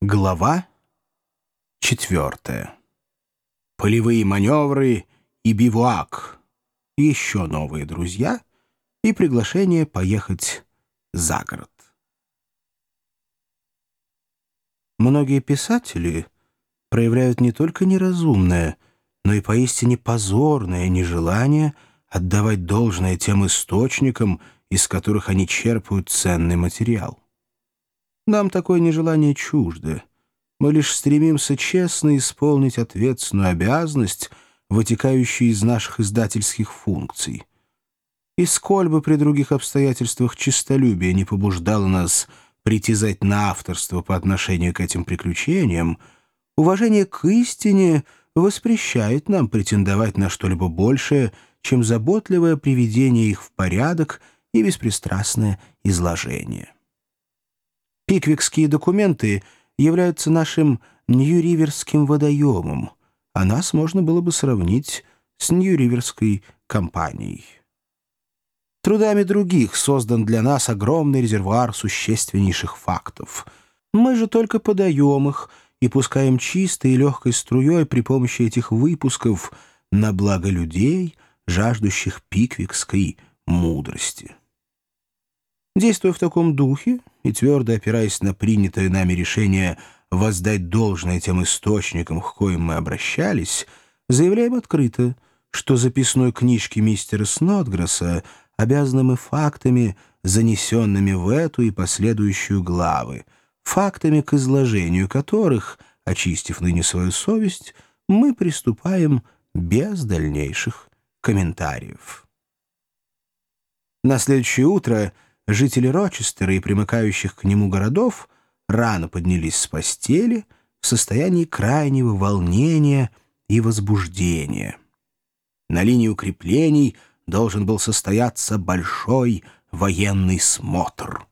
Глава четвертая. Полевые маневры и бивуак. Еще новые друзья и приглашение поехать за город. Многие писатели проявляют не только неразумное, но и поистине позорное нежелание отдавать должное тем источникам, из которых они черпают ценный материал. Нам такое нежелание чуждо. Мы лишь стремимся честно исполнить ответственную обязанность, вытекающую из наших издательских функций. И сколь бы при других обстоятельствах честолюбие не побуждало нас притязать на авторство по отношению к этим приключениям, уважение к истине воспрещает нам претендовать на что-либо большее, чем заботливое приведение их в порядок и беспристрастное изложение. Пиквикские документы являются нашим Нью-Риверским водоемом, а нас можно было бы сравнить с Нью-Риверской компанией. Трудами других создан для нас огромный резервуар существеннейших фактов. Мы же только подаем их и пускаем чистой и легкой струей при помощи этих выпусков на благо людей, жаждущих пиквикской мудрости. Действуя в таком духе и твердо опираясь на принятое нами решение воздать должное тем источникам, к коим мы обращались, заявляем открыто, что записной книжки мистера Снотгресса обязаны мы фактами, занесенными в эту и последующую главы, фактами, к изложению которых, очистив ныне свою совесть, мы приступаем без дальнейших комментариев. На следующее утро — жители Рочестера и примыкающих к нему городов рано поднялись с постели в состоянии крайнего волнения и возбуждения. На линии укреплений должен был состояться большой военный смотр.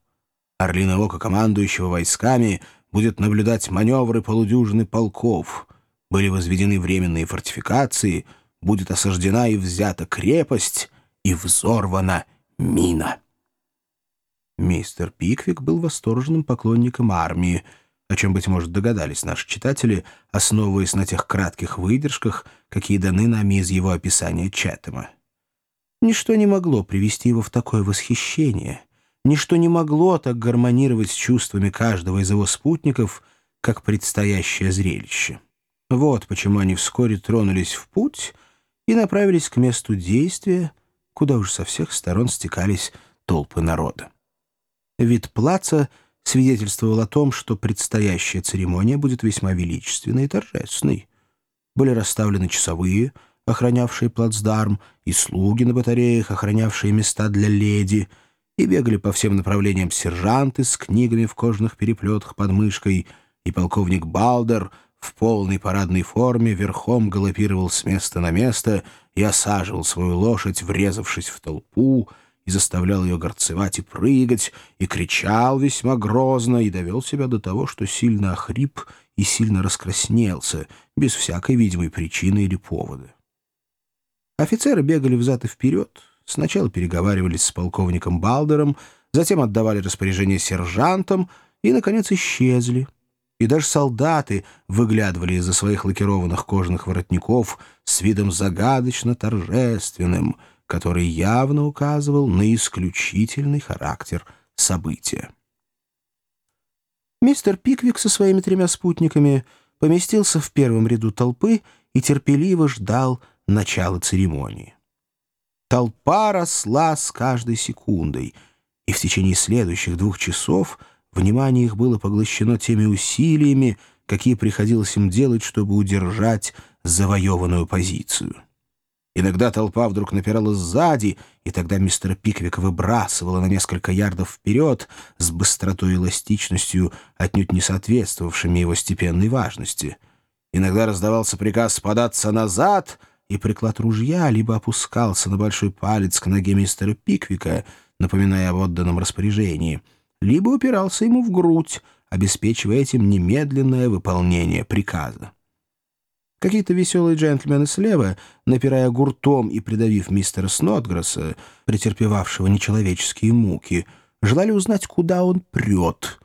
Орлиное око командующего войсками будет наблюдать маневры полудюжины полков. Были возведены временные фортификации, будет осаждена и взята крепость и взорвана мина. Мистер Пиквик был восторженным поклонником армии, о чем, быть может, догадались наши читатели, основываясь на тех кратких выдержках, какие даны нами из его описания Чатема. Ничто не могло привести его в такое восхищение, ничто не могло так гармонировать с чувствами каждого из его спутников, как предстоящее зрелище. Вот почему они вскоре тронулись в путь и направились к месту действия, куда уж со всех сторон стекались толпы народа. Вид плаца свидетельствовал о том, что предстоящая церемония будет весьма величественной и торжественной. Были расставлены часовые, охранявшие плацдарм, и слуги на батареях, охранявшие места для леди, и бегали по всем направлениям сержанты с книгами в кожаных переплетах под мышкой, и полковник Балдер в полной парадной форме верхом галопировал с места на место и осаживал свою лошадь, врезавшись в толпу, и заставлял ее горцевать и прыгать, и кричал весьма грозно, и довел себя до того, что сильно охрип и сильно раскраснелся, без всякой видимой причины или повода. Офицеры бегали взад и вперед, сначала переговаривались с полковником Балдером, затем отдавали распоряжение сержантам и, наконец, исчезли. И даже солдаты выглядывали из-за своих лакированных кожаных воротников с видом загадочно торжественным — который явно указывал на исключительный характер события. Мистер Пиквик со своими тремя спутниками поместился в первом ряду толпы и терпеливо ждал начала церемонии. Толпа росла с каждой секундой, и в течение следующих двух часов внимание их было поглощено теми усилиями, какие приходилось им делать, чтобы удержать завоеванную позицию. Иногда толпа вдруг напирала сзади, и тогда мистера Пиквика выбрасывала на несколько ярдов вперед с быстротой и эластичностью, отнюдь не соответствовавшими его степенной важности. Иногда раздавался приказ податься назад, и приклад ружья либо опускался на большой палец к ноге мистера Пиквика, напоминая об отданном распоряжении, либо упирался ему в грудь, обеспечивая этим немедленное выполнение приказа. Какие-то веселые джентльмены слева, напирая гуртом и придавив мистера Снотгресса, претерпевавшего нечеловеческие муки, желали узнать, куда он прет.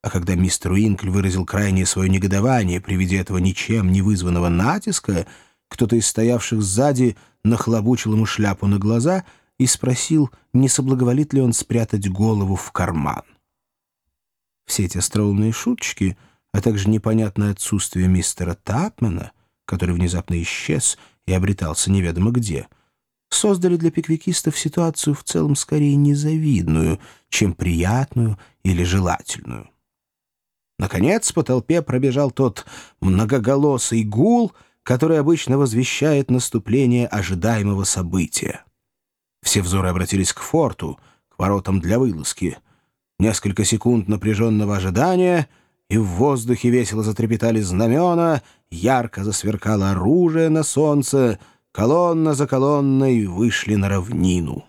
А когда мистер Уинкль выразил крайнее свое негодование при виде этого ничем не вызванного натиска, кто-то из стоявших сзади нахлобучил ему шляпу на глаза и спросил, не соблаговолит ли он спрятать голову в карман. Все эти остроумные шуточки, а также непонятное отсутствие мистера Тапмана, который внезапно исчез и обретался неведомо где, создали для пиквикистов ситуацию в целом скорее незавидную, чем приятную или желательную. Наконец по толпе пробежал тот многоголосый гул, который обычно возвещает наступление ожидаемого события. Все взоры обратились к форту, к воротам для вылазки. Несколько секунд напряженного ожидания, и в воздухе весело затрепетали знамена, ярко засверкало оружие на солнце, колонна за колонной вышли на равнину.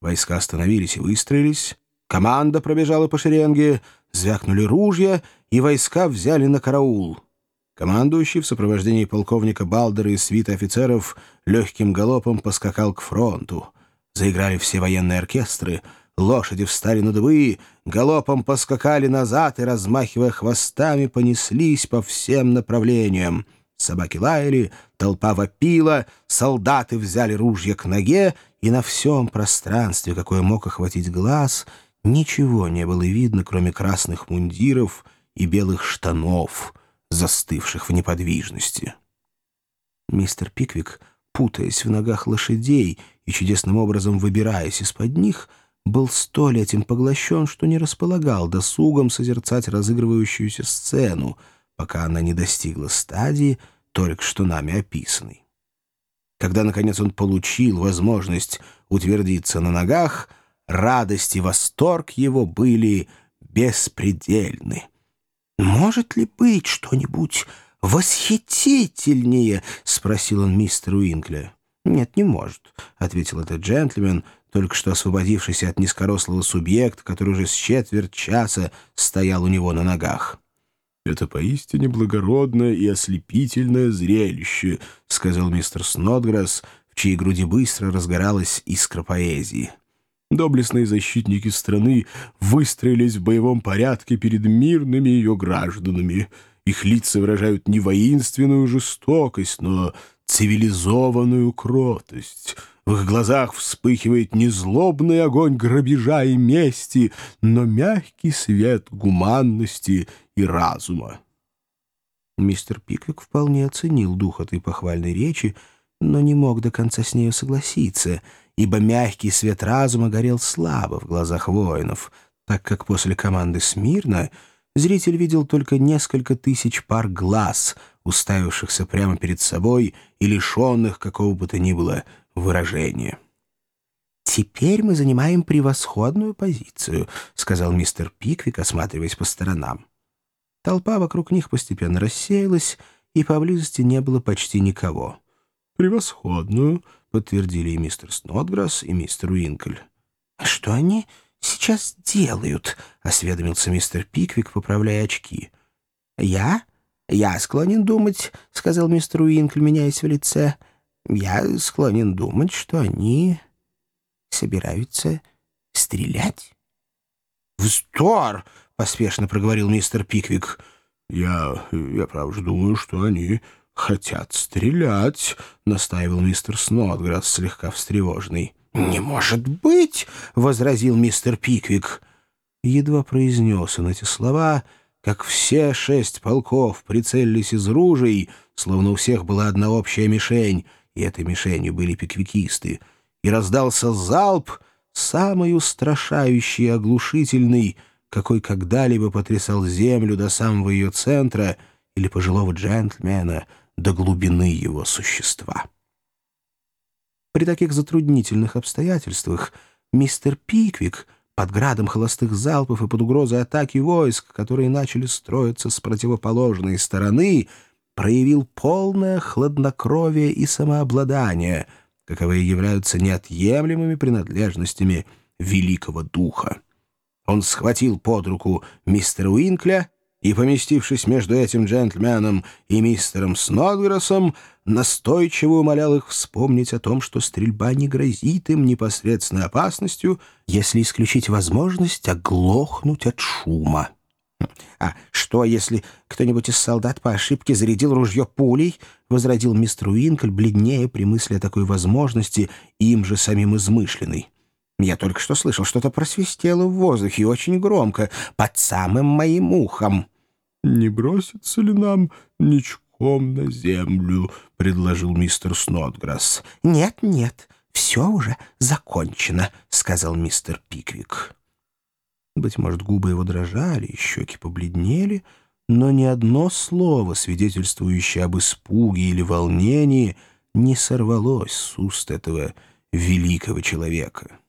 Войска остановились и выстроились, команда пробежала по шеренге, звякнули ружья, и войска взяли на караул. Командующий в сопровождении полковника Балдера и свита офицеров легким галопом поскакал к фронту. Заиграли все военные оркестры, лошади встали на дыбы, галопом поскакали назад и, размахивая хвостами, понеслись по всем направлениям. Собаки лаяли, толпа вопила, солдаты взяли ружья к ноге, и на всем пространстве, какое мог охватить глаз, ничего не было видно, кроме красных мундиров и белых штанов, застывших в неподвижности. Мистер Пиквик, путаясь в ногах лошадей и чудесным образом выбираясь из-под них, был столь этим поглощен, что не располагал досугом созерцать разыгрывающуюся сцену, пока она не достигла стадии, только что нами описанной. Когда, наконец, он получил возможность утвердиться на ногах, радость и восторг его были беспредельны. «Может ли быть что-нибудь восхитительнее?» — спросил он мистера Уинкля. «Нет, не может», — ответил этот джентльмен, только что освободившийся от низкорослого субъекта, который уже с четверть часа стоял у него на ногах. «Это поистине благородное и ослепительное зрелище», — сказал мистер Снотграсс, в чьей груди быстро разгоралась искра поэзии. Доблестные защитники страны выстроились в боевом порядке перед мирными ее гражданами. Их лица выражают не воинственную жестокость, но цивилизованную кротость. В их глазах вспыхивает не злобный огонь грабежа и мести, но мягкий свет гуманности и разума. Мистер Пиквик вполне оценил дух этой похвальной речи, но не мог до конца с нею согласиться, ибо мягкий свет разума горел слабо в глазах воинов, так как после команды «Смирно» зритель видел только несколько тысяч пар глаз, уставившихся прямо перед собой и лишенных какого бы то ни было выражения. «Теперь мы занимаем превосходную позицию», — сказал мистер Пиквик, осматриваясь по сторонам. Толпа вокруг них постепенно рассеялась, и поблизости не было почти никого. «Превосходную», — подтвердили и мистер Снотграсс, и мистер Уинкль. «Что они сейчас делают?» — осведомился мистер Пиквик, поправляя очки. «Я? Я склонен думать», — сказал мистер Уинкль, меняясь в лице. «Я склонен думать, что они собираются стрелять». «Вздор!» — поспешно проговорил мистер Пиквик. «Я... я правда думаю, что они хотят стрелять», — настаивал мистер Снотграсс, слегка встревоженный. «Не может быть!» — возразил мистер Пиквик. Едва произнес он эти слова, как все шесть полков прицелились из ружей, словно у всех была одна общая мишень, и этой мишенью были пиквикисты, и раздался залп, самый устрашающий и оглушительный — какой когда-либо потрясал землю до самого ее центра или пожилого джентльмена до глубины его существа. При таких затруднительных обстоятельствах мистер Пиквик под градом холостых залпов и под угрозой атаки войск, которые начали строиться с противоположной стороны, проявил полное хладнокровие и самообладание, каковые являются неотъемлемыми принадлежностями великого духа. Он схватил под руку мистера Уинкля и, поместившись между этим джентльменом и мистером Снодграссом, настойчиво умолял их вспомнить о том, что стрельба не грозит им непосредственной опасностью, если исключить возможность оглохнуть от шума. «А что, если кто-нибудь из солдат по ошибке зарядил ружье пулей?» — возразил мистер Уинкль, бледнее при мысли о такой возможности, им же самим измышленной. «Я только что слышал, что-то просвистело в воздухе очень громко, под самым моим ухом». «Не бросится ли нам ничком на землю?» — предложил мистер Снотграсс. «Нет, нет, все уже закончено», — сказал мистер Пиквик. Быть может, губы его дрожали, щеки побледнели, но ни одно слово, свидетельствующее об испуге или волнении, не сорвалось с уст этого великого человека.